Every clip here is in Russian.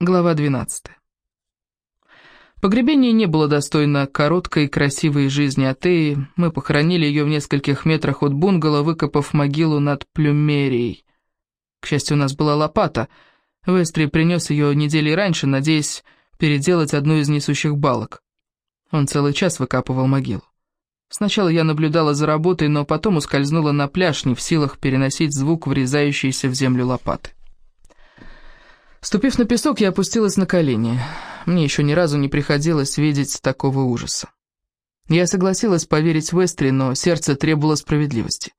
Глава 12. Погребение не было достойно короткой и красивой жизни Атеи. Мы похоронили ее в нескольких метрах от бунгало, выкопав могилу над Плюмерией. К счастью, у нас была лопата. Вестри принес ее недели раньше, надеясь переделать одну из несущих балок. Он целый час выкапывал могилу. Сначала я наблюдала за работой, но потом ускользнула на пляж, не в силах переносить звук врезающейся в землю лопаты. Ступив на песок, я опустилась на колени. Мне еще ни разу не приходилось видеть такого ужаса. Я согласилась поверить в Эстри, но сердце требовало справедливости.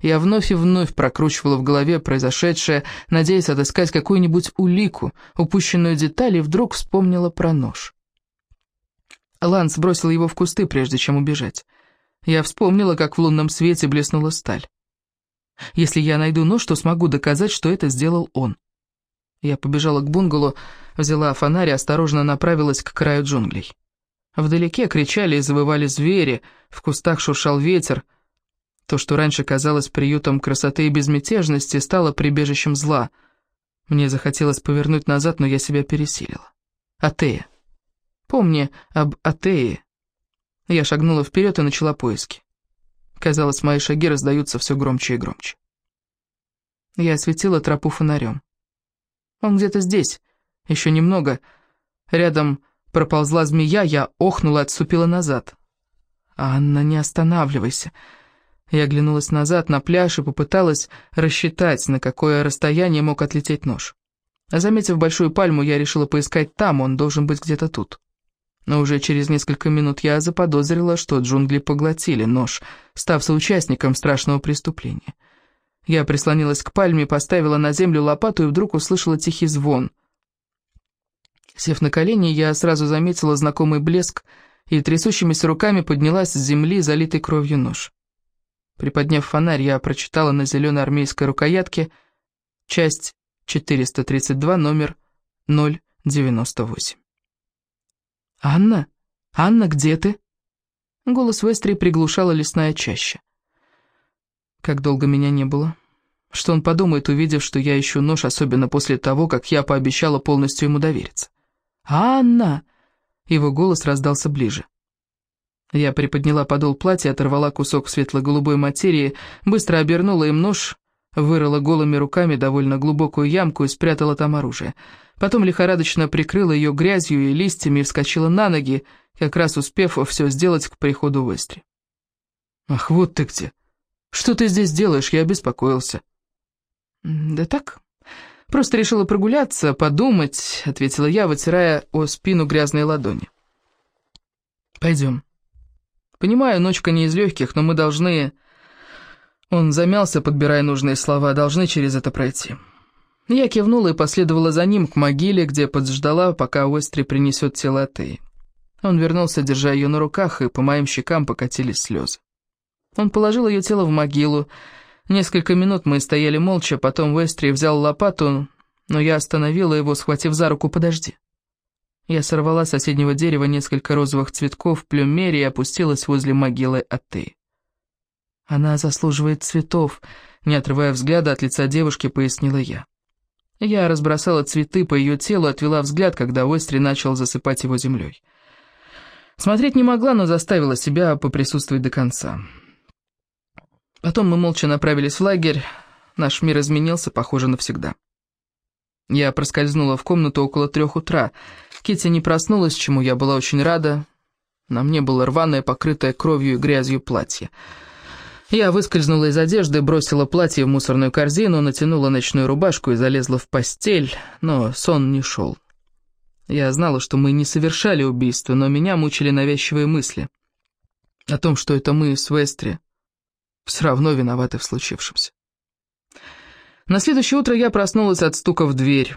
Я вновь и вновь прокручивала в голове произошедшее, надеясь отыскать какую-нибудь улику, упущенную деталь, и вдруг вспомнила про нож. Ланс бросил его в кусты, прежде чем убежать. Я вспомнила, как в лунном свете блеснула сталь. Если я найду нож, то смогу доказать, что это сделал он. Я побежала к бунгало, взяла фонарь и осторожно направилась к краю джунглей. Вдалеке кричали и завывали звери, в кустах шуршал ветер. То, что раньше казалось приютом красоты и безмятежности, стало прибежищем зла. Мне захотелось повернуть назад, но я себя пересилила. Атея. Помни об Атее. Я шагнула вперед и начала поиски. Казалось, мои шаги раздаются все громче и громче. Я осветила тропу фонарем. Он где-то здесь. Еще немного. Рядом проползла змея, я охнула, отступила назад. «Анна, не останавливайся». Я оглянулась назад на пляж и попыталась рассчитать, на какое расстояние мог отлететь нож. Заметив большую пальму, я решила поискать там, он должен быть где-то тут. Но уже через несколько минут я заподозрила, что джунгли поглотили нож, став соучастником страшного преступления. Я прислонилась к пальме, поставила на землю лопату и вдруг услышала тихий звон. Сев на колени, я сразу заметила знакомый блеск и трясущимися руками поднялась с земли, залитой кровью нож. Приподняв фонарь, я прочитала на зеленой армейской рукоятке часть 432, номер 098. «Анна? Анна, где ты?» Голос Вестри приглушала лесная чаща. Как долго меня не было. Что он подумает, увидев, что я ищу нож, особенно после того, как я пообещала полностью ему довериться. «Анна!» Его голос раздался ближе. Я приподняла подол платья, оторвала кусок светло-голубой материи, быстро обернула им нож, вырыла голыми руками довольно глубокую ямку и спрятала там оружие. Потом лихорадочно прикрыла ее грязью и листьями и вскочила на ноги, как раз успев все сделать к приходу Вестри. «Ах, вот ты где!» «Что ты здесь делаешь? Я беспокоился». «Да так, просто решила прогуляться, подумать», — ответила я, вытирая о спину грязные ладони. «Пойдем. Понимаю, ночка не из легких, но мы должны...» Он замялся, подбирая нужные слова, должны через это пройти. Я кивнула и последовала за ним к могиле, где подждала, пока Уэстри принесет тело Атеи. Он вернулся, держа ее на руках, и по моим щекам покатились слезы. Он положил ее тело в могилу. Несколько минут мы стояли молча, потом Вестри взял лопату, но я остановила его, схватив за руку «подожди». Я сорвала с соседнего дерева несколько розовых цветков в плюмере и опустилась возле могилы Аты. «Она заслуживает цветов», — не отрывая взгляда от лица девушки, пояснила я. Я разбросала цветы по ее телу, отвела взгляд, когда Уэстри начал засыпать его землей. Смотреть не могла, но заставила себя поприсутствовать до конца. Потом мы молча направились в лагерь. Наш мир изменился, похоже, навсегда. Я проскользнула в комнату около трех утра. Китти не проснулась, чему я была очень рада. На мне было рваное, покрытое кровью и грязью платье. Я выскользнула из одежды, бросила платье в мусорную корзину, натянула ночную рубашку и залезла в постель, но сон не шел. Я знала, что мы не совершали убийство, но меня мучили навязчивые мысли о том, что это мы с Вестри все равно виноваты в случившемся. На следующее утро я проснулась от стука в дверь.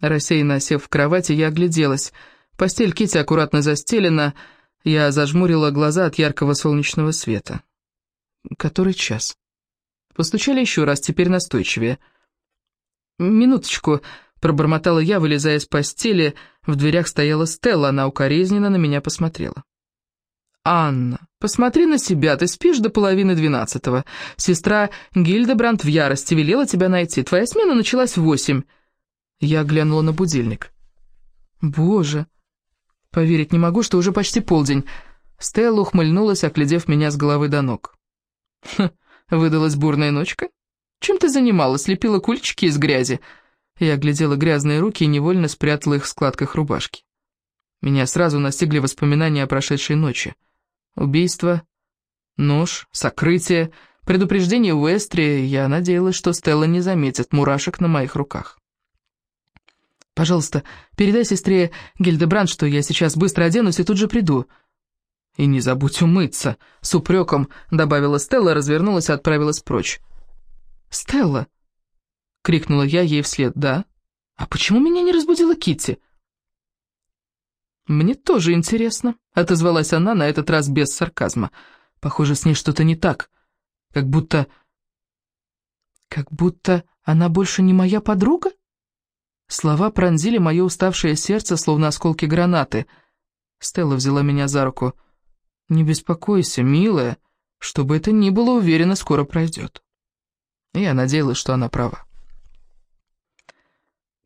Рассеянно сев в кровати, я огляделась. Постель Кити аккуратно застелена, я зажмурила глаза от яркого солнечного света. Который час? Постучали еще раз, теперь настойчивее. «Минуточку», — пробормотала я, вылезая из постели. В дверях стояла Стелла, она укоризненно на меня посмотрела. «Анна, посмотри на себя, ты спишь до половины двенадцатого. Сестра Гильдебранд в ярости велела тебя найти. Твоя смена началась в восемь». Я глянула на будильник. Боже, поверить не могу, что уже почти полдень. Стелла ухмыльнулась, оглядев меня с головы до ног. «Хм, выдалась бурная ночка? Чем ты занималась, лепила кульчики из грязи?» Я оглядела грязные руки и невольно спрятала их в складках рубашки. Меня сразу настигли воспоминания о прошедшей ночи. Убийство, нож, сокрытие, предупреждение Уэстри. Я надеялась, что Стелла не заметит мурашек на моих руках. «Пожалуйста, передай сестре Гильдебранд, что я сейчас быстро оденусь и тут же приду». «И не забудь умыться», — с упреком добавила Стелла, развернулась и отправилась прочь. «Стелла!» — крикнула я ей вслед. «Да? А почему меня не разбудила Китти? «Мне тоже интересно», — отозвалась она на этот раз без сарказма. «Похоже, с ней что-то не так. Как будто... Как будто она больше не моя подруга?» Слова пронзили мое уставшее сердце, словно осколки гранаты. Стелла взяла меня за руку. «Не беспокойся, милая, что бы это ни было, уверена, скоро пройдет». Я надеялась, что она права.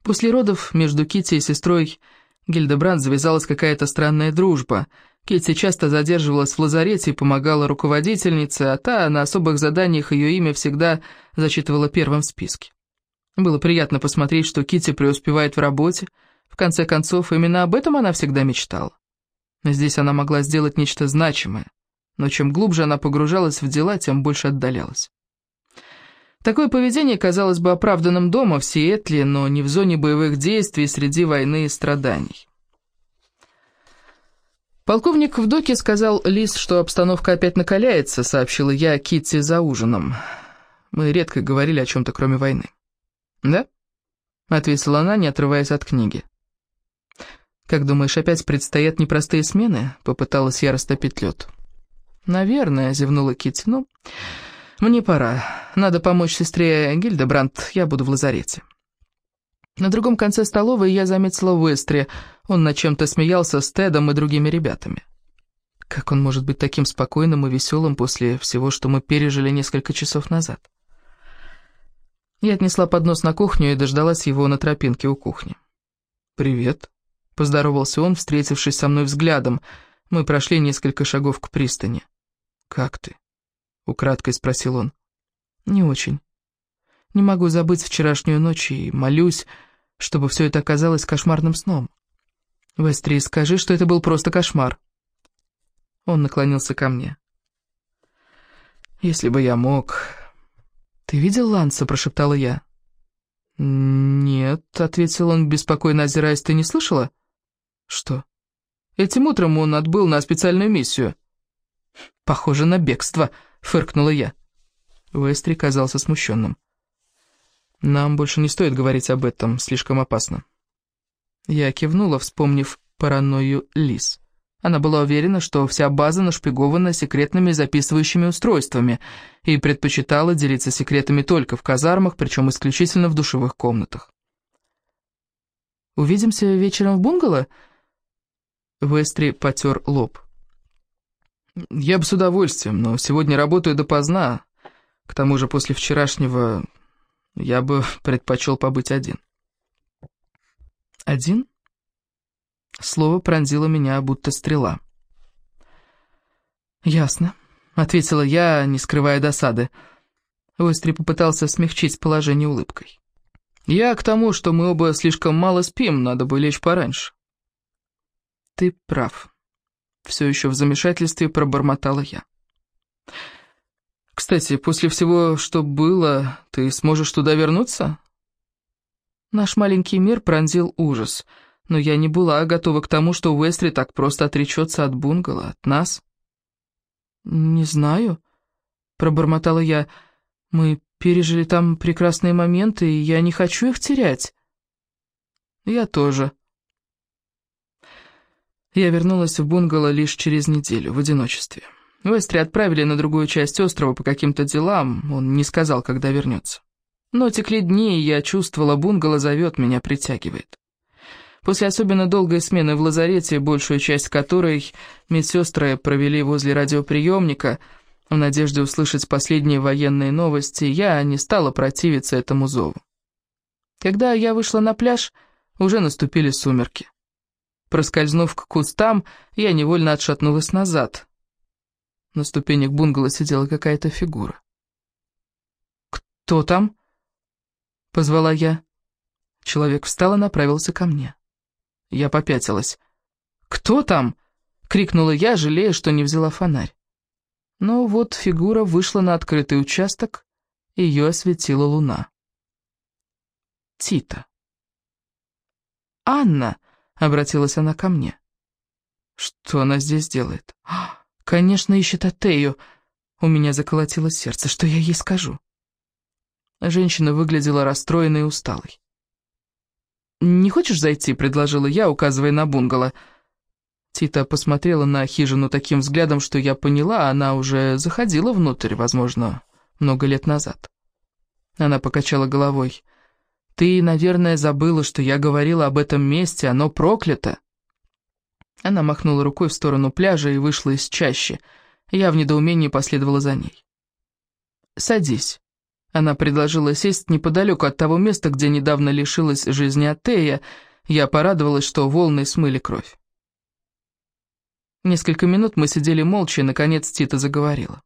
После родов между Кити и сестрой Гильдебранд завязалась какая-то странная дружба. Кити часто задерживалась в лазарете и помогала руководительнице, а та на особых заданиях ее имя всегда зачитывала первым в списке. Было приятно посмотреть, что Кити преуспевает в работе. В конце концов, именно об этом она всегда мечтала. Здесь она могла сделать нечто значимое, но чем глубже она погружалась в дела, тем больше отдалялась. Такое поведение казалось бы оправданным дома в Сиэтле, но не в зоне боевых действий среди войны и страданий. «Полковник в доке сказал Лис, что обстановка опять накаляется», — сообщила я Китти за ужином. Мы редко говорили о чем-то, кроме войны. «Да?» — ответила она, не отрываясь от книги. «Как думаешь, опять предстоят непростые смены?» — попыталась я растопить лед. «Наверное», — зевнула Китти. «Ну, мне пора. Надо помочь сестре Гильдебранд, я буду в лазарете». На другом конце столовой я заметила Уэстри. Он над чем-то смеялся с Тедом и другими ребятами. Как он может быть таким спокойным и веселым после всего, что мы пережили несколько часов назад? Я отнесла поднос на кухню и дождалась его на тропинке у кухни. «Привет», — поздоровался он, встретившись со мной взглядом. Мы прошли несколько шагов к пристани. «Как ты?» — украдкой спросил он. «Не очень. Не могу забыть вчерашнюю ночь и молюсь, чтобы все это оказалось кошмарным сном. Вестри, скажи, что это был просто кошмар». Он наклонился ко мне. «Если бы я мог...» «Ты видел Ланса?» — прошептала я. «Нет», — ответил он, беспокойно озираясь, — «ты не слышала?» «Что?» «Этим утром он отбыл на специальную миссию». «Похоже на бегство», — фыркнула я. Вестри казался смущенным. «Нам больше не стоит говорить об этом, слишком опасно». Я кивнула, вспомнив паранойю Лис. Она была уверена, что вся база нашпигована секретными записывающими устройствами и предпочитала делиться секретами только в казармах, причем исключительно в душевых комнатах. «Увидимся вечером в бунгало?» Вестри потер лоб. «Я бы с удовольствием, но сегодня работаю допоздна. К тому же после вчерашнего я бы предпочел побыть один». «Один?» Слово пронзило меня, будто стрела. «Ясно», — ответила я, не скрывая досады. Остри попытался смягчить положение улыбкой. «Я к тому, что мы оба слишком мало спим, надо бы лечь пораньше». «Ты прав», — все еще в замешательстве пробормотала я. «Кстати, после всего, что было, ты сможешь туда вернуться?» Наш маленький мир пронзил ужас — но я не была готова к тому, что Уэстри так просто отречется от бунгало, от нас. «Не знаю», — пробормотала я. «Мы пережили там прекрасные моменты, и я не хочу их терять». «Я тоже». Я вернулась в бунгало лишь через неделю, в одиночестве. Уэстри отправили на другую часть острова по каким-то делам, он не сказал, когда вернется. Но текли дни, и я чувствовала, бунгало зовет меня, притягивает. После особенно долгой смены в лазарете, большую часть которой медсестры провели возле радиоприемника, в надежде услышать последние военные новости, я не стала противиться этому зову. Когда я вышла на пляж, уже наступили сумерки. Проскользнув к кустам, я невольно отшатнулась назад. На ступенях бунгало сидела какая-то фигура. «Кто там?» — позвала я. Человек встал и направился ко мне. Я попятилась. «Кто там?» — крикнула я, жалея, что не взяла фонарь. Но вот фигура вышла на открытый участок, и ее осветила луна. Тита. «Анна!» — обратилась она ко мне. «Что она здесь делает?» «А, «Конечно, ищет Атею!» У меня заколотилось сердце. Что я ей скажу? Женщина выглядела расстроенной и усталой. «Не хочешь зайти?» — предложила я, указывая на бунгало. Тита посмотрела на хижину таким взглядом, что я поняла, она уже заходила внутрь, возможно, много лет назад. Она покачала головой. «Ты, наверное, забыла, что я говорила об этом месте, оно проклято». Она махнула рукой в сторону пляжа и вышла из чащи. Я в недоумении последовала за ней. «Садись». Она предложила сесть неподалеку от того места, где недавно лишилась жизни Атея. Я порадовалась, что волны смыли кровь. Несколько минут мы сидели молча, и, наконец, Тита заговорила.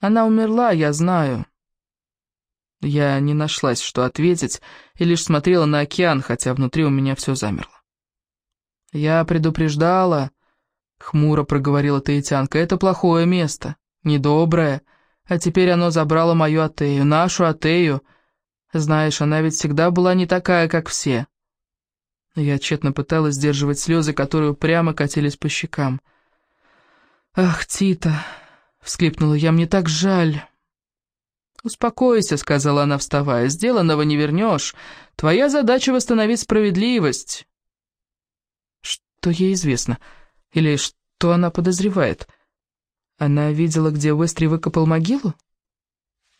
«Она умерла, я знаю». Я не нашлась, что ответить, и лишь смотрела на океан, хотя внутри у меня все замерло. «Я предупреждала», — хмуро проговорила таитянка, — «это плохое место, недоброе». А теперь оно забрало мою Атею, нашу Атею. Знаешь, она ведь всегда была не такая, как все. Я тщетно пыталась сдерживать слезы, которые прямо катились по щекам. «Ах, Тита!» — всклипнула я, — «мне так жаль». «Успокойся», — сказала она, вставая, — «сделанного не вернешь. Твоя задача — восстановить справедливость». Что ей известно? Или что она подозревает? Она видела, где Уэстри выкопал могилу?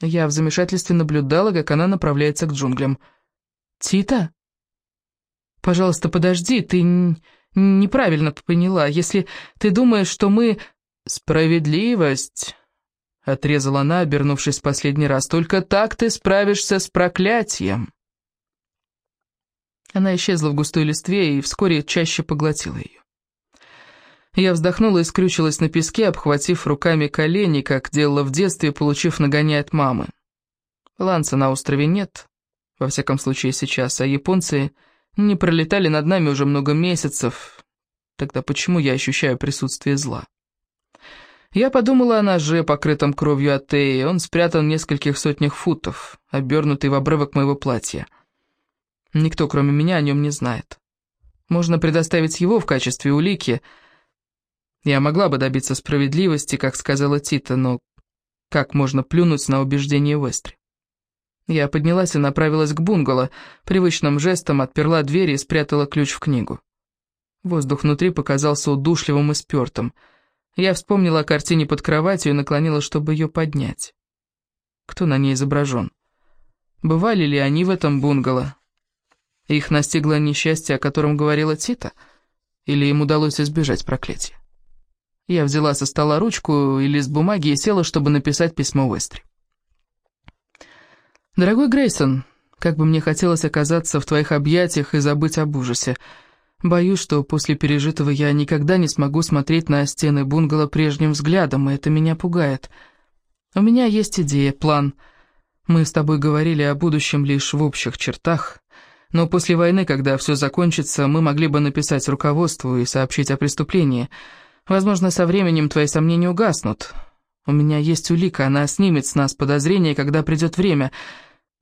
Я в замешательстве наблюдала, как она направляется к джунглям. «Тита?» «Пожалуйста, подожди, ты неправильно поняла. Если ты думаешь, что мы...» «Справедливость!» — отрезала она, обернувшись в последний раз. «Только так ты справишься с проклятием!» Она исчезла в густой листве и вскоре чаще поглотила ее. Я вздохнула и скрючилась на песке, обхватив руками колени, как делала в детстве, получив нагоняй от мамы. Ланца на острове нет, во всяком случае сейчас, а японцы не пролетали над нами уже много месяцев. Тогда почему я ощущаю присутствие зла? Я подумала о ноже, покрытом кровью Атеи. Он спрятан в нескольких сотнях футов, обернутый в обрывок моего платья. Никто, кроме меня, о нем не знает. Можно предоставить его в качестве улики — я могла бы добиться справедливости, как сказала Тита, но как можно плюнуть на убеждение Вестри? Я поднялась и направилась к бунгало, привычным жестом отперла дверь и спрятала ключ в книгу. Воздух внутри показался удушливым и спертым. Я вспомнила о картине под кроватью и наклонила, чтобы ее поднять. Кто на ней изображен? Бывали ли они в этом бунгало? Их настигло несчастье, о котором говорила Тита? Или им удалось избежать проклятия? Я взяла со стола ручку и лист бумаги и села, чтобы написать письмо Уэстри. «Дорогой Грейсон, как бы мне хотелось оказаться в твоих объятиях и забыть об ужасе. Боюсь, что после пережитого я никогда не смогу смотреть на стены бунгало прежним взглядом, и это меня пугает. У меня есть идея, план. Мы с тобой говорили о будущем лишь в общих чертах». Но после войны, когда все закончится, мы могли бы написать руководству и сообщить о преступлении – Возможно, со временем твои сомнения угаснут. У меня есть улика, она снимет с нас подозрения, когда придет время.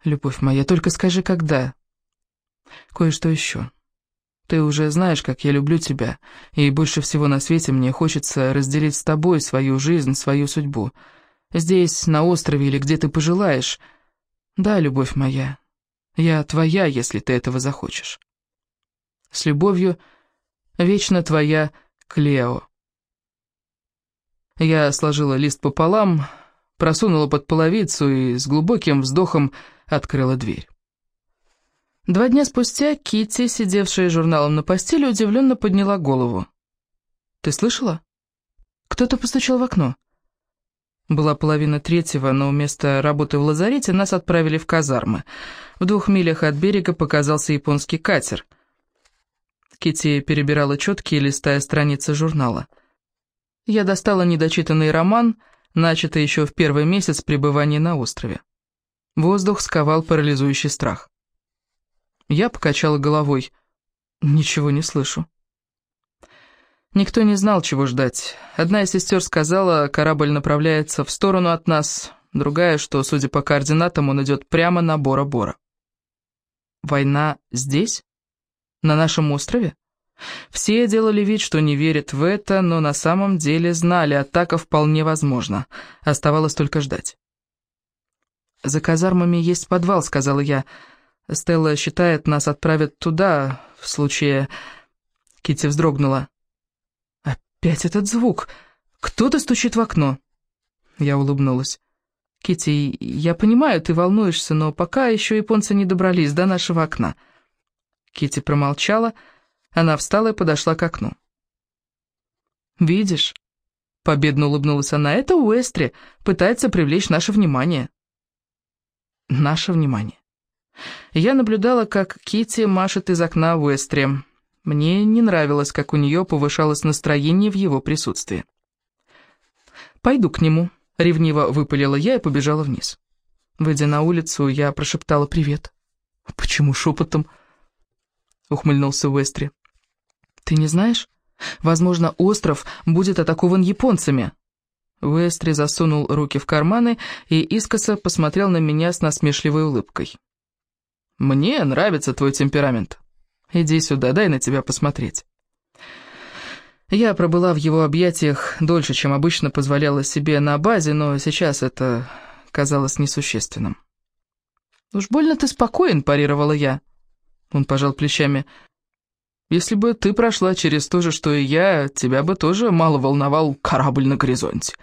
Любовь моя, только скажи, когда. Кое-что еще. Ты уже знаешь, как я люблю тебя, и больше всего на свете мне хочется разделить с тобой свою жизнь, свою судьбу. Здесь, на острове или где ты пожелаешь. Да, любовь моя, я твоя, если ты этого захочешь. С любовью, вечно твоя Клео. Я сложила лист пополам, просунула под половицу и с глубоким вздохом открыла дверь. Два дня спустя Китти, сидевшая журналом на постели, удивленно подняла голову. «Ты слышала? Кто-то постучал в окно». Была половина третьего, но вместо работы в лазарете нас отправили в казармы. В двух милях от берега показался японский катер. Кити перебирала четкие, листая страницы журнала. Я достала недочитанный роман, начатый еще в первый месяц пребывания на острове. Воздух сковал парализующий страх. Я покачала головой. Ничего не слышу. Никто не знал, чего ждать. Одна из сестер сказала, корабль направляется в сторону от нас, другая, что, судя по координатам, он идет прямо на Бора-Бора. Война здесь? На нашем острове? Все делали вид, что не верят в это, но на самом деле знали, атака вполне возможна. Оставалось только ждать. «За казармами есть подвал», — сказала я. «Стелла считает, нас отправят туда, в случае...» Китти вздрогнула. «Опять этот звук! Кто-то стучит в окно!» Я улыбнулась. Китти, я понимаю, ты волнуешься, но пока еще японцы не добрались до нашего окна». Китти промолчала, она встала и подошла к окну. «Видишь?» — победно улыбнулась она. «Это Уэстри пытается привлечь наше внимание». «Наше внимание». Я наблюдала, как Китти машет из окна Уэстри. Мне не нравилось, как у нее повышалось настроение в его присутствии. «Пойду к нему», — ревниво выпалила я и побежала вниз. Выйдя на улицу, я прошептала «Привет». «Почему шепотом?» — ухмыльнулся Уэстри. «Ты не знаешь? Возможно, остров будет атакован японцами». Уэстри засунул руки в карманы и искоса посмотрел на меня с насмешливой улыбкой. «Мне нравится твой темперамент. Иди сюда, дай на тебя посмотреть». Я пробыла в его объятиях дольше, чем обычно позволяла себе на базе, но сейчас это казалось несущественным. «Уж больно ты спокоен», — парировала я. Он пожал плечами. Если бы ты прошла через то же, что и я, тебя бы тоже мало волновал корабль на горизонте.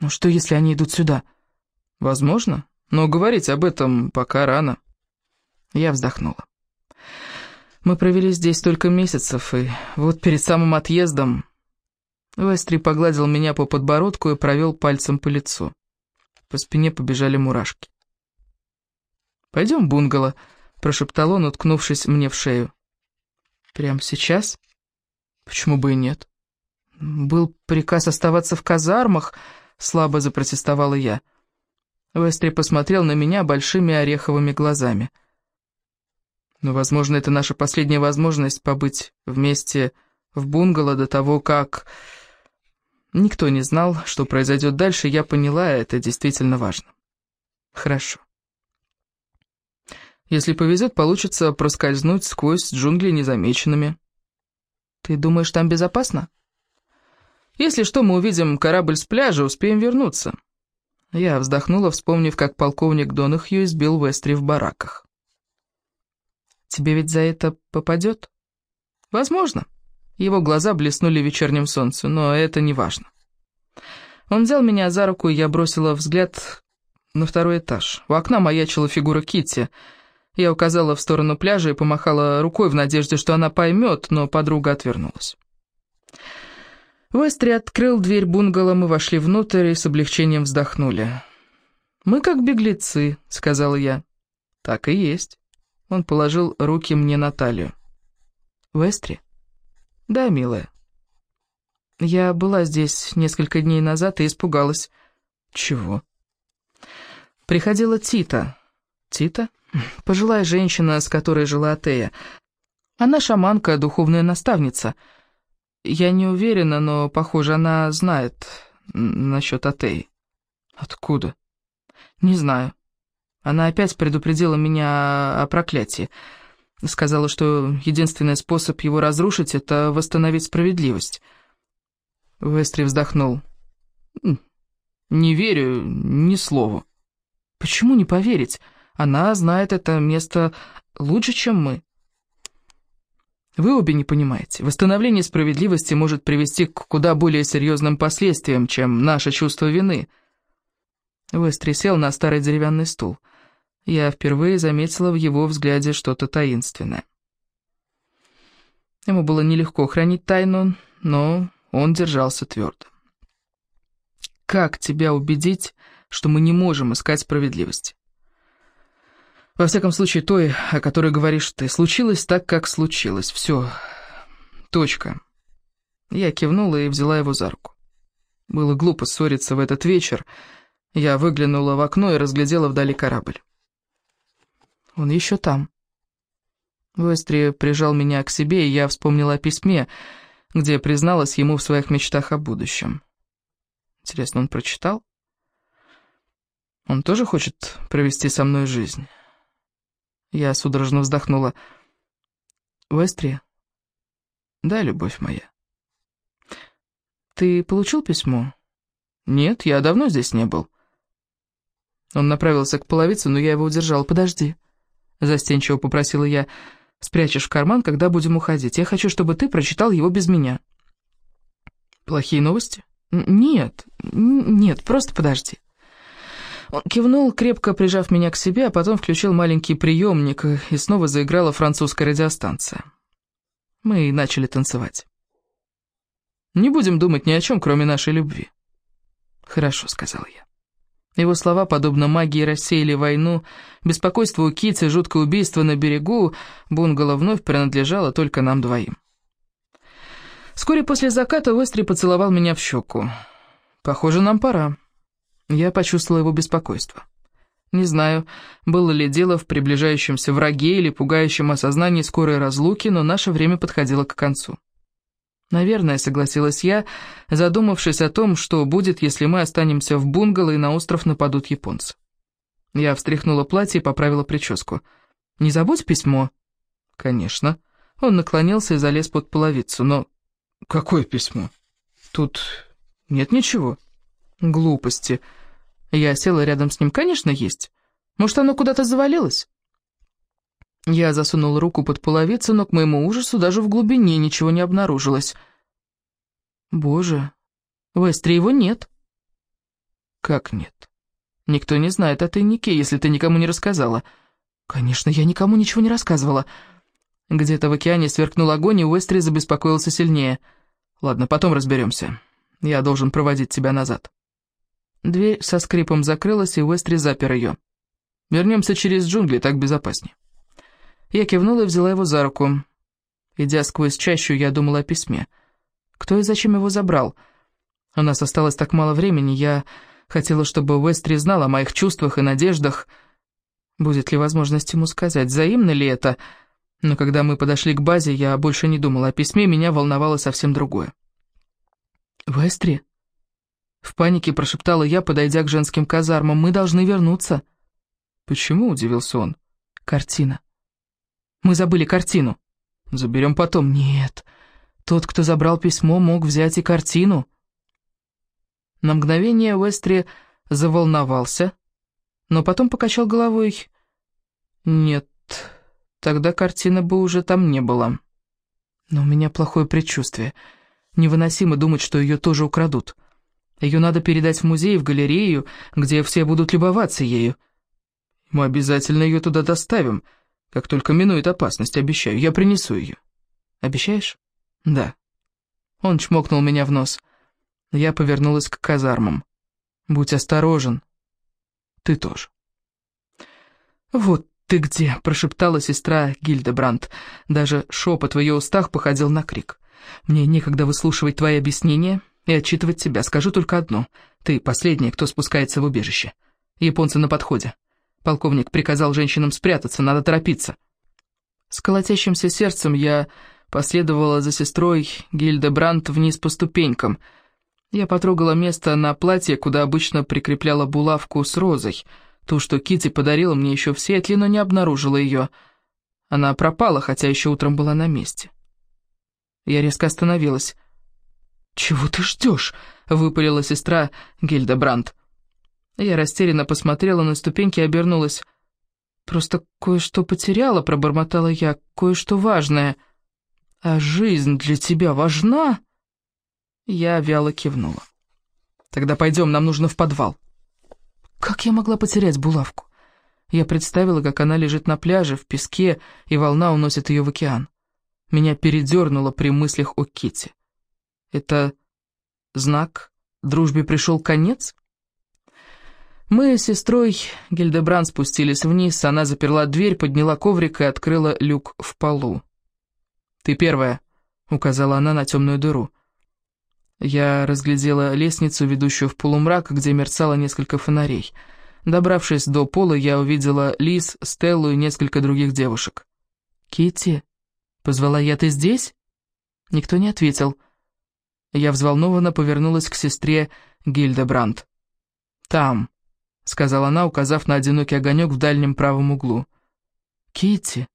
Ну что, если они идут сюда? Возможно, но говорить об этом пока рано. Я вздохнула. Мы провели здесь столько месяцев, и вот перед самым отъездом... Вестри погладил меня по подбородку и провел пальцем по лицу. По спине побежали мурашки. «Пойдем бунгало», — прошептал он, уткнувшись мне в шею. Прямо сейчас? Почему бы и нет? Был приказ оставаться в казармах, слабо запротестовала я. Вестри посмотрел на меня большими ореховыми глазами. Но, возможно, это наша последняя возможность побыть вместе в бунгало до того, как... Никто не знал, что произойдет дальше, я поняла, это действительно важно. Хорошо. Если повезет, получится проскользнуть сквозь джунгли незамеченными. Ты думаешь, там безопасно? Если что, мы увидим корабль с пляжа, успеем вернуться. Я вздохнула, вспомнив, как полковник Донахью избил Вестри в бараках. Тебе ведь за это попадет? Возможно. Его глаза блеснули в вечернем но это не важно. Он взял меня за руку, и я бросила взгляд на второй этаж. У окна маячила фигура Китти — я указала в сторону пляжа и помахала рукой в надежде, что она поймет, но подруга отвернулась. Вестри открыл дверь бунгало, мы вошли внутрь и с облегчением вздохнули. «Мы как беглецы», — сказала я. «Так и есть». Он положил руки мне на талию. «Вестри?» «Да, милая». Я была здесь несколько дней назад и испугалась. «Чего?» Приходила Тита. «Тита?» Пожилая женщина, с которой жила Атея. Она шаманка, духовная наставница. Я не уверена, но, похоже, она знает насчет Атеи. Откуда? Не знаю. Она опять предупредила меня о проклятии. Сказала, что единственный способ его разрушить — это восстановить справедливость. Вестри вздохнул. «Не верю ни слову». «Почему не поверить?» Она знает это место лучше, чем мы. Вы обе не понимаете. Восстановление справедливости может привести к куда более серьезным последствиям, чем наше чувство вины. Вестри сел на старый деревянный стул. Я впервые заметила в его взгляде что-то таинственное. Ему было нелегко хранить тайну, но он держался твердо. «Как тебя убедить, что мы не можем искать справедливости?» Во всяком случае, той, о которой говоришь ты, случилось так, как случилось. Все. Точка. Я кивнула и взяла его за руку. Было глупо ссориться в этот вечер. Я выглянула в окно и разглядела вдали корабль. Он еще там. Вестри прижал меня к себе, и я вспомнила о письме, где призналась ему в своих мечтах о будущем. Интересно, он прочитал? Он тоже хочет провести со мной жизнь? Я судорожно вздохнула. Вестри? Да, любовь моя. Ты получил письмо? Нет, я давно здесь не был. Он направился к половице, но я его удержал. Подожди. Застенчиво попросила я. Спрячешь в карман, когда будем уходить. Я хочу, чтобы ты прочитал его без меня. Плохие новости? Нет, нет, просто подожди. Он кивнул, крепко прижав меня к себе, а потом включил маленький приемник, и снова заиграла французская радиостанция. Мы начали танцевать. «Не будем думать ни о чем, кроме нашей любви». «Хорошо», — сказал я. Его слова, подобно магии, рассеяли войну, беспокойство у Кити, жуткое убийство на берегу, бунгало вновь принадлежало только нам двоим. Вскоре после заката Уэстри поцеловал меня в щеку. «Похоже, нам пора». Я почувствовала его беспокойство. Не знаю, было ли дело в приближающемся враге или пугающем осознании скорой разлуки, но наше время подходило к концу. Наверное, согласилась я, задумавшись о том, что будет, если мы останемся в бунгало и на остров нападут японцы. Я встряхнула платье и поправила прическу. «Не забудь письмо?» «Конечно». Он наклонился и залез под половицу, но... «Какое письмо?» «Тут нет ничего». «Глупости». Я села рядом с ним. «Конечно, есть. Может, оно куда-то завалилось?» Я засунул руку под половицу, но к моему ужасу даже в глубине ничего не обнаружилось. «Боже, в Эстре его нет». «Как нет? Никто не знает о тайнике, если ты никому не рассказала». «Конечно, я никому ничего не рассказывала». Где-то в океане сверкнул огонь, и Уэстри забеспокоился сильнее. «Ладно, потом разберемся. Я должен проводить тебя назад». Дверь со скрипом закрылась, и Уэстри запер ее. «Вернемся через джунгли, так безопаснее». Я кивнула и взяла его за руку. Идя сквозь чащу, я думала о письме. Кто и зачем его забрал? У нас осталось так мало времени, я хотела, чтобы Уэстри знал о моих чувствах и надеждах. Будет ли возможность ему сказать, взаимно ли это? Но когда мы подошли к базе, я больше не думала о письме, меня волновало совсем другое. «Вестри?» В панике прошептала я, подойдя к женским казармам. «Мы должны вернуться». «Почему?» — удивился он. «Картина. Мы забыли картину». «Заберем потом». «Нет, тот, кто забрал письмо, мог взять и картину». На мгновение Уэстри заволновался, но потом покачал головой. «Нет, тогда картины бы уже там не было. Но у меня плохое предчувствие. Невыносимо думать, что ее тоже украдут. Ее надо передать в музей, в галерею, где все будут любоваться ею. Мы обязательно ее туда доставим». Как только минует опасность, обещаю, я принесу ее. Обещаешь? Да. Он чмокнул меня в нос. Я повернулась к казармам. Будь осторожен. Ты тоже. Вот ты где, прошептала сестра Гильдебранд. Даже шепот в ее устах походил на крик. Мне некогда выслушивать твои объяснения и отчитывать тебя. Скажу только одно. Ты последняя, кто спускается в убежище. Японцы на подходе. Полковник приказал женщинам спрятаться, надо торопиться. С колотящимся сердцем я последовала за сестрой Гильде Брандт вниз по ступенькам. Я потрогала место на платье, куда обычно прикрепляла булавку с розой, ту, что Кити подарила мне еще в Сиэтле, но не обнаружила ее. Она пропала, хотя еще утром была на месте. Я резко остановилась. «Чего ты ждешь?» — выпалила сестра Гильда Брандт. Я растерянно посмотрела на ступеньки и обернулась. «Просто кое-что потеряла», — пробормотала я, — «кое-что важное». «А жизнь для тебя важна?» Я вяло кивнула. «Тогда пойдем, нам нужно в подвал». Как я могла потерять булавку? Я представила, как она лежит на пляже, в песке, и волна уносит ее в океан. Меня передернуло при мыслях о Ките. Это знак? Дружбе пришел конец? Мы с сестрой Гильдебран спустились вниз, она заперла дверь, подняла коврик и открыла люк в полу. «Ты первая», — указала она на темную дыру. Я разглядела лестницу, ведущую в полумрак, где мерцало несколько фонарей. Добравшись до пола, я увидела Лиз, Стеллу и несколько других девушек. Китти, позвала я, — «ты здесь?» Никто не ответил. Я взволнованно повернулась к сестре Гильдебранд. «Там», — сказала она, указав на одинокий огонек в дальнем правом углу. Китти.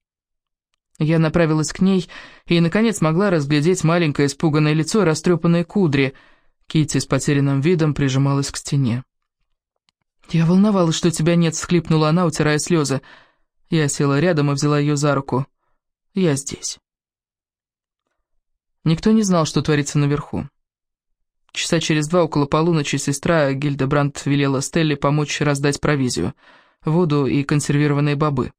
Я направилась к ней и, наконец, могла разглядеть маленькое испуганное лицо и растрепанные кудри. Китти с потерянным видом прижималась к стене. «Я волновалась, что тебя нет», — схлипнула она, утирая слезы. Я села рядом и взяла ее за руку. «Я здесь». Никто не знал, что творится наверху. Часа через два около полуночи сестра Гильдебранд велела Стелле помочь раздать провизию, воду и консервированные бобы.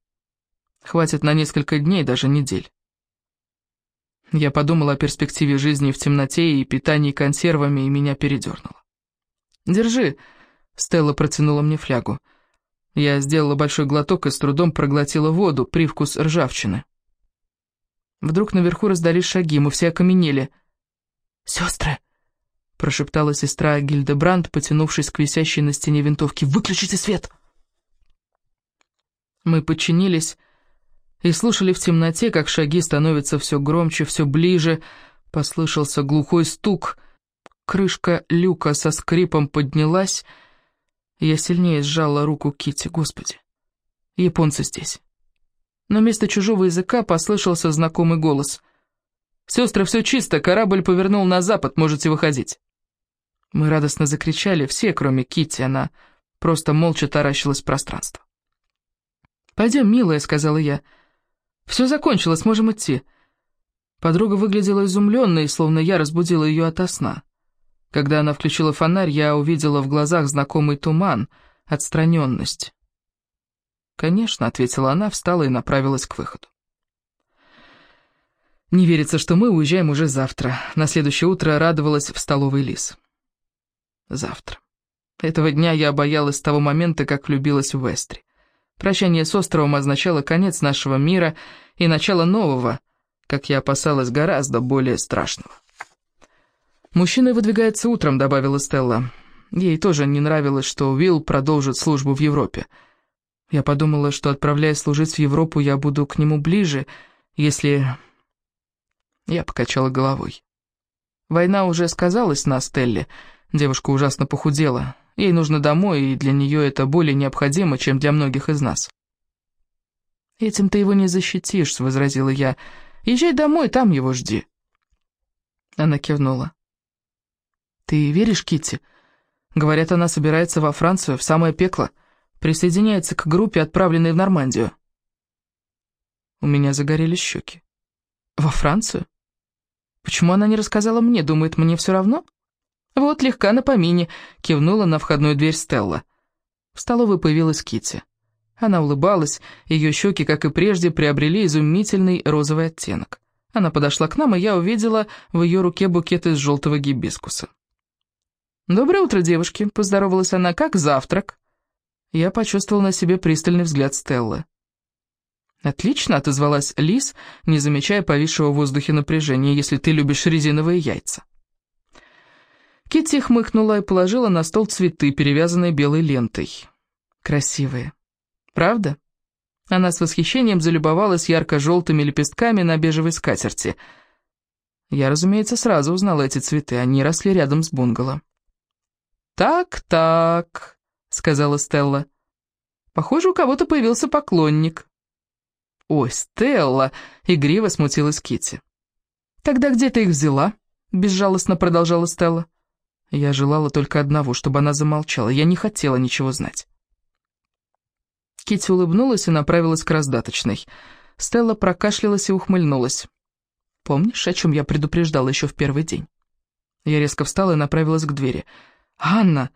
Хватит на несколько дней, даже недель. Я подумала о перспективе жизни в темноте и питании консервами, и меня передернуло. «Держи», — Стелла протянула мне флягу. Я сделала большой глоток и с трудом проглотила воду, привкус ржавчины. Вдруг наверху раздались шаги, мы все окаменели. «Сестры!» — прошептала сестра Гильдебранд, потянувшись к висящей на стене винтовке. «Выключите свет!» Мы подчинились и слушали в темноте, как шаги становятся все громче, все ближе. Послышался глухой стук. Крышка люка со скрипом поднялась. Я сильнее сжала руку Кити. Господи, японцы здесь. Но вместо чужого языка послышался знакомый голос. «Сестры, все чисто, корабль повернул на запад, можете выходить». Мы радостно закричали, все, кроме Кити, она просто молча таращилась в пространство. «Пойдем, милая», — сказала я. «Все закончилось, можем идти». Подруга выглядела изумленной, словно я разбудила ее ото сна. Когда она включила фонарь, я увидела в глазах знакомый туман, отстраненность. «Конечно», — ответила она, встала и направилась к выходу. Не верится, что мы уезжаем уже завтра. На следующее утро радовалась в столовой Лис завтра. Этого дня я боялась с того момента, как влюбилась в Вестри. Прощание с островом означало конец нашего мира и начало нового, как я опасалась, гораздо более страшного. «Мужчина выдвигается утром», — добавила Стелла. Ей тоже не нравилось, что Уилл продолжит службу в Европе. Я подумала, что, отправляясь служить в Европу, я буду к нему ближе, если... Я покачала головой. Война уже сказалась на Стелле, — Девушка ужасно похудела. Ей нужно домой, и для нее это более необходимо, чем для многих из нас. «Этим ты его не защитишь», — возразила я. «Езжай домой, там его жди». Она кивнула. «Ты веришь Китти? Говорят, она собирается во Францию, в самое пекло. Присоединяется к группе, отправленной в Нормандию». У меня загорелись щеки. «Во Францию? Почему она не рассказала мне? Думает, мне все равно?» «Вот, легка на помине», — кивнула на входную дверь Стелла. В столовой появилась Китти. Она улыбалась, ее щеки, как и прежде, приобрели изумительный розовый оттенок. Она подошла к нам, и я увидела в ее руке букет из желтого гибискуса. «Доброе утро, девушки», — поздоровалась она, — «как завтрак?» Я почувствовала на себе пристальный взгляд Стеллы. «Отлично», — отозвалась Лис, не замечая повисшего в воздухе напряжения, «если ты любишь резиновые яйца». Китти хмыкнула и положила на стол цветы, перевязанные белой лентой. Красивые. Правда? Она с восхищением залюбовалась ярко-желтыми лепестками на бежевой скатерти. Я, разумеется, сразу узнала эти цветы, они росли рядом с бунгало. «Так-так», — сказала Стелла. «Похоже, у кого-то появился поклонник». «Ой, Стелла!» — игриво смутилась Китти. «Тогда где ты их взяла?» — безжалостно продолжала Стелла. Я желала только одного, чтобы она замолчала. Я не хотела ничего знать. Китти улыбнулась и направилась к раздаточной. Стелла прокашлялась и ухмыльнулась. «Помнишь, о чем я предупреждала еще в первый день?» Я резко встала и направилась к двери. «Анна!»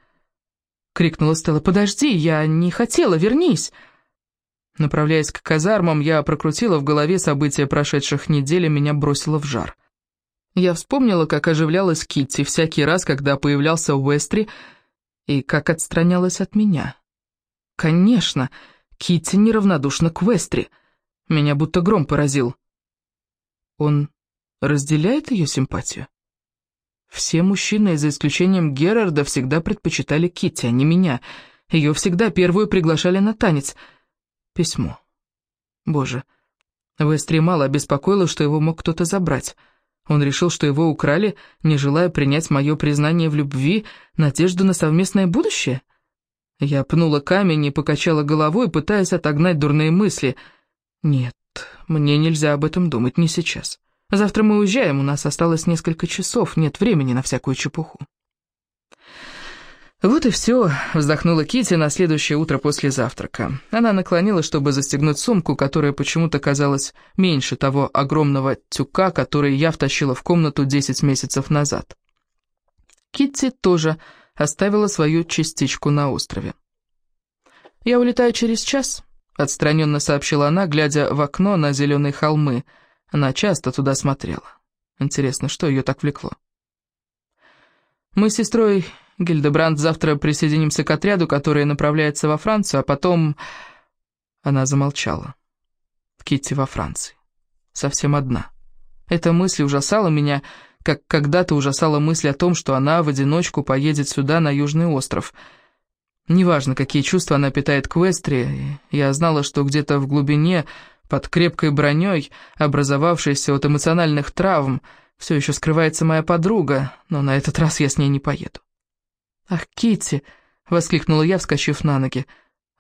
— крикнула Стелла. «Подожди, я не хотела, вернись!» Направляясь к казармам, я прокрутила в голове события прошедших недель, и меня бросило в жар. Я вспомнила, как оживлялась Китти всякий раз, когда появлялся Уэстри, и как отстранялась от меня. конечно, Китти неравнодушна к Вестри. Меня будто гром поразил. Он разделяет ее симпатию? Все мужчины, за исключением Герарда, всегда предпочитали Китти, а не меня. Ее всегда первую приглашали на танец. Письмо. Боже, Вестри мало обеспокоило, что его мог кто-то забрать. Он решил, что его украли, не желая принять мое признание в любви, надежду на совместное будущее? Я пнула камень и покачала головой, пытаясь отогнать дурные мысли. Нет, мне нельзя об этом думать, не сейчас. Завтра мы уезжаем, у нас осталось несколько часов, нет времени на всякую чепуху. «Вот и все», — вздохнула Кити на следующее утро после завтрака. Она наклонилась, чтобы застегнуть сумку, которая почему-то казалась меньше того огромного тюка, который я втащила в комнату 10 месяцев назад. Китти тоже оставила свою частичку на острове. «Я улетаю через час», — отстраненно сообщила она, глядя в окно на зеленые холмы. Она часто туда смотрела. Интересно, что ее так влекло? Мы с сестрой Гильдебранд завтра присоединимся к отряду, который направляется во Францию, а потом...» Она замолчала. Китти во Франции. Совсем одна. Эта мысль ужасала меня, как когда-то ужасала мысль о том, что она в одиночку поедет сюда, на Южный остров. Неважно, какие чувства она питает к Вестре, я знала, что где-то в глубине, под крепкой броней, образовавшейся от эмоциональных травм, все еще скрывается моя подруга, но на этот раз я с ней не поеду. «Ах, Китти!» — воскликнула я, вскочив на ноги.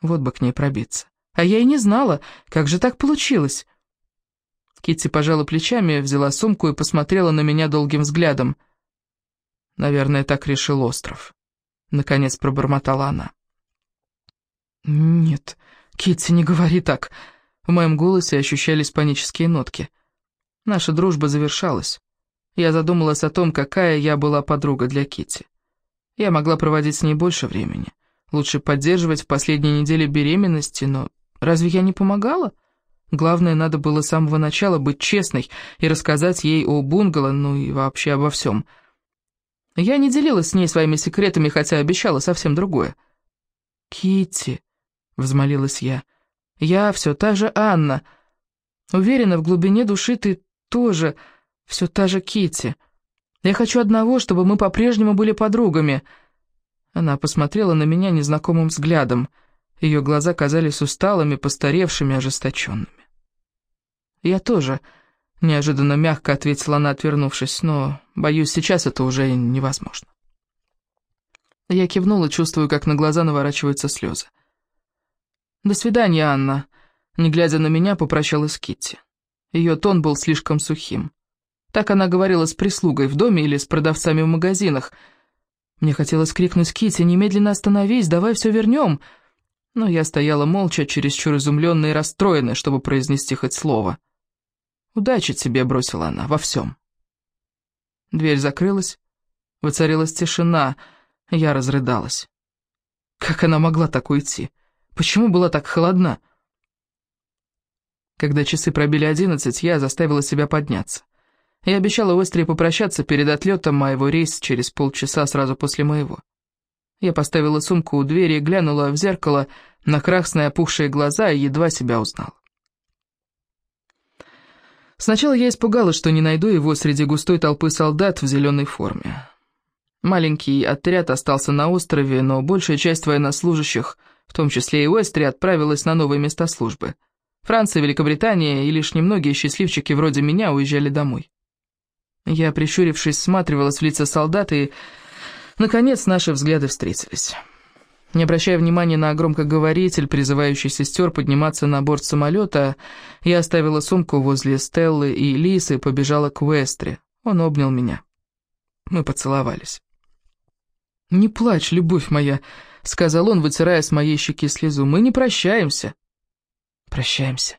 Вот бы к ней пробиться. А я и не знала, как же так получилось. Китти пожала плечами, взяла сумку и посмотрела на меня долгим взглядом. Наверное, так решил остров. Наконец пробормотала она. «Нет, Китти, не говори так!» В моем голосе ощущались панические нотки. Наша дружба завершалась. Я задумалась о том, какая я была подруга для Китти. Я могла проводить с ней больше времени. Лучше поддерживать в последние недели беременности, но разве я не помогала? Главное, надо было с самого начала быть честной и рассказать ей о бунгало, ну и вообще обо всем. Я не делилась с ней своими секретами, хотя обещала совсем другое. Китти, взмолилась я, — «я все та же Анна. Уверена, в глубине души ты тоже все та же Китти. Я хочу одного, чтобы мы по-прежнему были подругами». Она посмотрела на меня незнакомым взглядом. Ее глаза казались усталыми, постаревшими, ожесточенными. «Я тоже», — неожиданно мягко ответила она, отвернувшись, «но, боюсь, сейчас это уже невозможно». Я кивнула, чувствую, как на глаза наворачиваются слезы. «До свидания, Анна», — не глядя на меня, попрощалась Китти. Ее тон был слишком сухим. Так она говорила с прислугой в доме или с продавцами в магазинах. Мне хотелось крикнуть Кити, немедленно остановись, давай все вернем. Но я стояла молча, чересчур изумленная и расстроенная, чтобы произнести хоть слово. «Удачи тебе», — бросила она, — «во всем». Дверь закрылась, воцарилась тишина, я разрыдалась. Как она могла так уйти? Почему была так холодна? Когда часы пробили одиннадцать, я заставила себя подняться. Я обещала Остре попрощаться перед отлетом, а его рейс через полчаса сразу после моего. Я поставила сумку у двери, глянула в зеркало на красные опухшие глаза и едва себя узнала. Сначала я испугалась, что не найду его среди густой толпы солдат в зеленой форме. Маленький отряд остался на острове, но большая часть военнослужащих, в том числе и Уэстри, отправилась на новые места службы. Франция, Великобритания и лишь немногие счастливчики вроде меня уезжали домой. Я, прищурившись, всматривалась в лица солдат, и, наконец, наши взгляды встретились. Не обращая внимания на громкоговоритель, призывающий сестер подниматься на борт самолета, я оставила сумку возле Стеллы и Лисы и побежала к Вестре. Он обнял меня. Мы поцеловались. «Не плачь, любовь моя», — сказал он, вытирая с моей щеки слезу. «Мы не прощаемся». «Прощаемся», —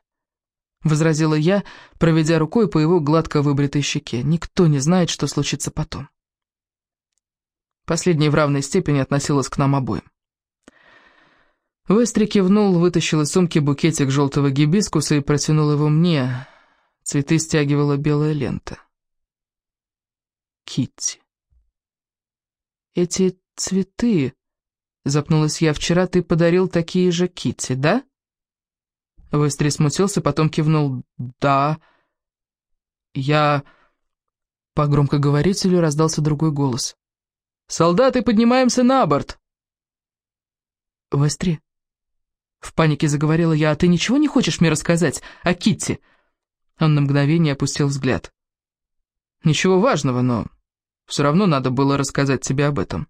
возразила я, проведя рукой по его гладко выбритой щеке. «Никто не знает, что случится потом». Последняя в равной степени относилась к нам обоим. Вестри кивнул, вытащил из сумки букетик желтого гибискуса и протянул его мне. Цветы стягивала белая лента. Китти. Эти цветы... Запнулась я. «Вчера ты подарил такие же Китти, да?» Вестри смутился, потом кивнул. «Да». «Я...» По громкоговорителю раздался другой голос. «Солдаты, поднимаемся на борт!» «Вестри?» В панике заговорила я. «А ты ничего не хочешь мне рассказать о Китти?» Он на мгновение опустил взгляд. «Ничего важного, но все равно надо было рассказать тебе об этом.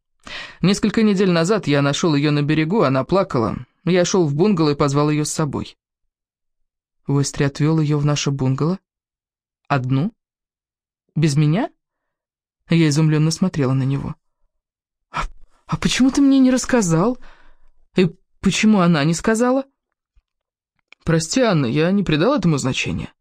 Несколько недель назад я нашел ее на берегу, она плакала. Я шел в бунгало и позвал ее с собой». Уэстри отвел ее в наше бунгало? Одну? Без меня?» Я изумленно смотрела на него. «А, а почему ты мне не рассказал? И почему она не сказала?» «Прости, Анна, я не придал этому значения».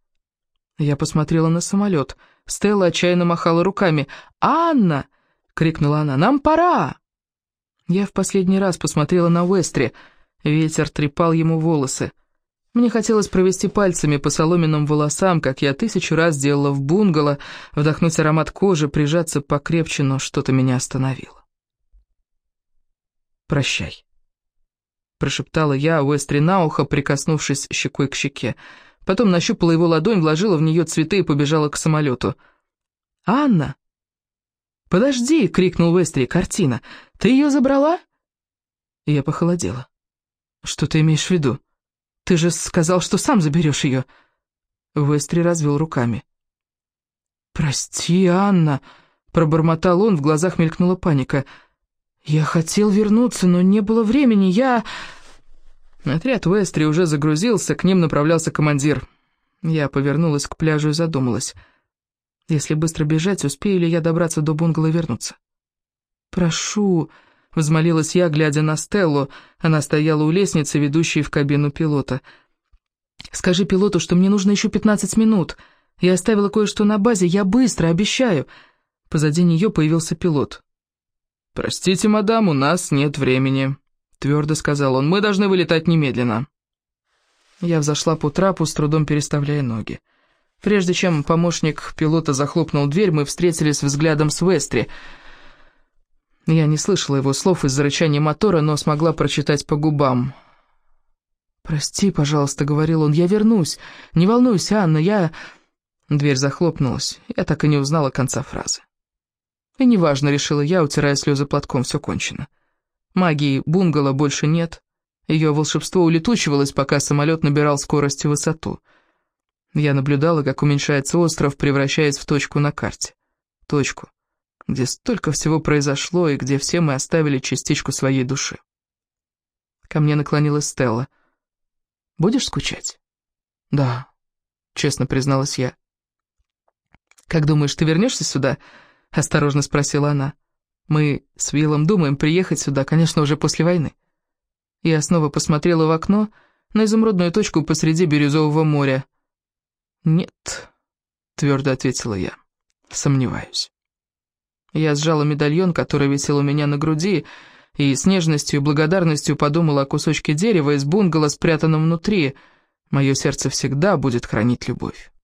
Я посмотрела на самолет. Стелла отчаянно махала руками. «Анна!» — крикнула она. «Нам пора!» Я в последний раз посмотрела на Уэстри. Ветер трепал ему волосы. Мне хотелось провести пальцами по соломенным волосам, как я тысячу раз делала в бунгало, вдохнуть аромат кожи, прижаться покрепче, но что-то меня остановило. «Прощай», — прошептала я Уэстри на ухо, прикоснувшись щекой к щеке. Потом нащупала его ладонь, вложила в нее цветы и побежала к самолету. «Анна!» «Подожди!» — крикнул Уэстри. «Картина! Ты ее забрала?» Я похолодела. «Что ты имеешь в виду?» Ты же сказал, что сам заберешь ее!» Вестри развел руками. «Прости, Анна!» — пробормотал он, в глазах мелькнула паника. «Я хотел вернуться, но не было времени, я...» Отряд Вестри уже загрузился, к ним направлялся командир. Я повернулась к пляжу и задумалась. Если быстро бежать, успею ли я добраться до бунгало и вернуться? «Прошу...» — взмолилась я, глядя на Стеллу. Она стояла у лестницы, ведущей в кабину пилота. «Скажи пилоту, что мне нужно еще пятнадцать минут. Я оставила кое-что на базе, я быстро, обещаю». Позади нее появился пилот. «Простите, мадам, у нас нет времени», — твердо сказал он. «Мы должны вылетать немедленно». Я взошла по трапу, с трудом переставляя ноги. Прежде чем помощник пилота захлопнул дверь, мы встретились взглядом с Вестри — я не слышала его слов из-за рычания мотора, но смогла прочитать по губам. «Прости, пожалуйста», — говорил он, — «я вернусь. Не волнуйся, Анна, я...» Дверь захлопнулась, я так и не узнала конца фразы. И неважно, решила я, утирая слезы платком, все кончено. Магии бунгало больше нет. Ее волшебство улетучивалось, пока самолет набирал скорость и высоту. Я наблюдала, как уменьшается остров, превращаясь в точку на карте. Точку, где столько всего произошло и где все мы оставили частичку своей души. Ко мне наклонилась Стелла. «Будешь скучать?» «Да», — честно призналась я. «Как думаешь, ты вернешься сюда?» — осторожно спросила она. «Мы с Виллом думаем приехать сюда, конечно, уже после войны». Я снова посмотрела в окно на изумрудную точку посреди бирюзового моря. «Нет», — твердо ответила я, — «сомневаюсь». Я сжала медальон, который висел у меня на груди, и с нежностью и благодарностью подумала о кусочке дерева из бунгало, спрятанном внутри. Мое сердце всегда будет хранить любовь.